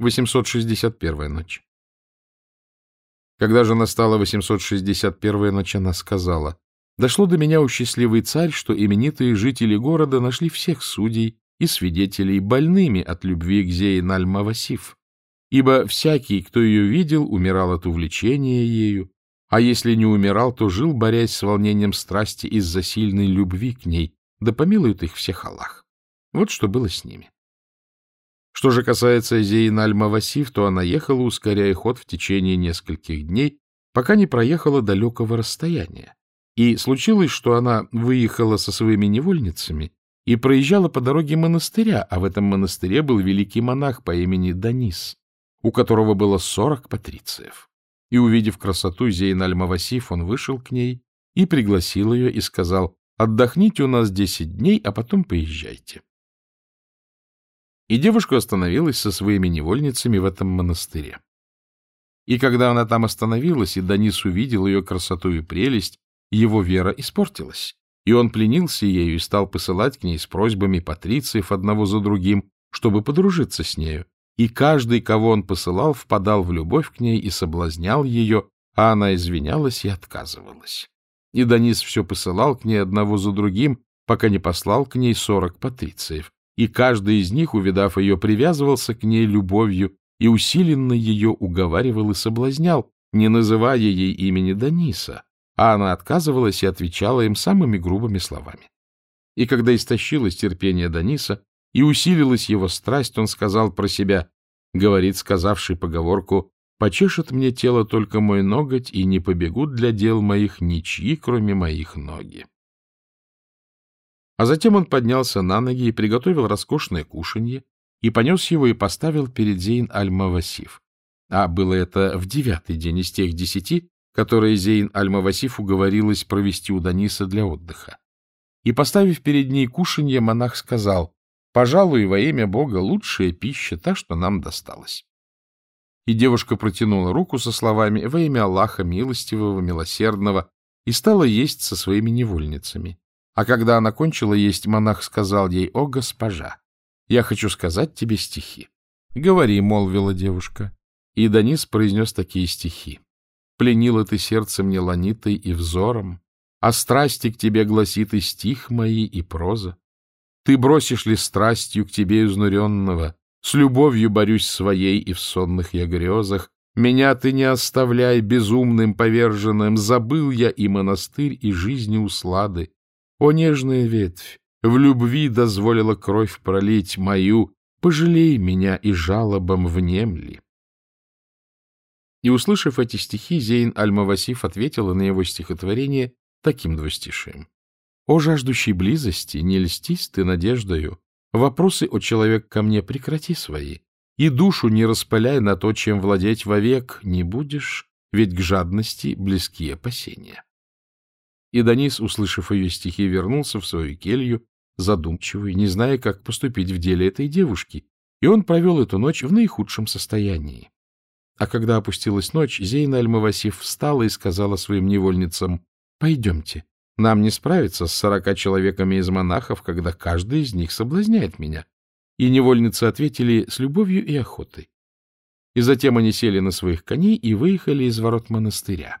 861 ночь. Когда же настала 861 ночь, она сказала, «Дошло до меня, у счастливый царь, что именитые жители города нашли всех судей и свидетелей больными от любви к Зейн аль-Мавасиф, ибо всякий, кто ее видел, умирал от увлечения ею, а если не умирал, то жил, борясь с волнением страсти из-за сильной любви к ней, да помилует их всех Аллах. Вот что было с ними. Что же касается Зейн аль-Мавасиф, то она ехала, ускоряя ход в течение нескольких дней, пока не проехала далекого расстояния. И случилось, что она выехала со своими невольницами и проезжала по дороге монастыря, а в этом монастыре был великий монах по имени Данис, у которого было сорок патрициев. И, увидев красоту Зейн аль-Мавасиф, он вышел к ней и пригласил ее и сказал, «Отдохните у нас десять дней, а потом поезжайте». И девушка остановилась со своими невольницами в этом монастыре. И когда она там остановилась, и Данис увидел ее красоту и прелесть, его вера испортилась, и он пленился ею и стал посылать к ней с просьбами патрициев одного за другим, чтобы подружиться с нею. И каждый, кого он посылал, впадал в любовь к ней и соблазнял ее, а она извинялась и отказывалась. И Данис все посылал к ней одного за другим, пока не послал к ней сорок патрициев и каждый из них, увидав ее, привязывался к ней любовью и усиленно ее уговаривал и соблазнял, не называя ей имени Даниса, а она отказывалась и отвечала им самыми грубыми словами. И когда истощилось терпение Даниса и усилилась его страсть, он сказал про себя, говорит сказавший поговорку, «Почешет мне тело только мой ноготь, и не побегут для дел моих ничьи, кроме моих ноги». А затем он поднялся на ноги и приготовил роскошное кушанье, и понес его и поставил перед Зейн аль-Мавасиф. А было это в девятый день из тех десяти, которые Зейн аль-Мавасиф уговорилась провести у Даниса для отдыха. И, поставив перед ней кушанье, монах сказал, «Пожалуй, во имя Бога лучшая пища та, что нам досталась». И девушка протянула руку со словами «Во имя Аллаха, милостивого, милосердного», и стала есть со своими невольницами. А когда она кончила есть, монах сказал ей, «О, госпожа, я хочу сказать тебе стихи». «Говори», — молвила девушка. И Данис произнес такие стихи. «Пленила ты сердце мне ланитой и взором, а страсти к тебе гласит и стих мои, и проза. Ты бросишь ли страстью к тебе изнуренного, с любовью борюсь своей и в сонных я грезах, меня ты не оставляй безумным поверженным, забыл я и монастырь, и жизни услады, о, нежная ветвь, в любви дозволила кровь пролить мою, пожалей меня и жалобам внемли. И, услышав эти стихи, Зейн Аль-Мавасиф ответила на его стихотворение таким двустишием. «О, жаждущий близости, не льстись ты надеждою, вопросы о человек ко мне прекрати свои, и душу не распыляй на то, чем владеть вовек не будешь, ведь к жадности близки опасения». И Данис, услышав ее стихи, вернулся в свою келью, задумчивый, не зная, как поступить в деле этой девушки, и он провел эту ночь в наихудшем состоянии. А когда опустилась ночь, Зейна Аль-Мавасиф встала и сказала своим невольницам, «Пойдемте, нам не справиться с сорока человеками из монахов, когда каждый из них соблазняет меня». И невольницы ответили с любовью и охотой. И затем они сели на своих коней и выехали из ворот монастыря.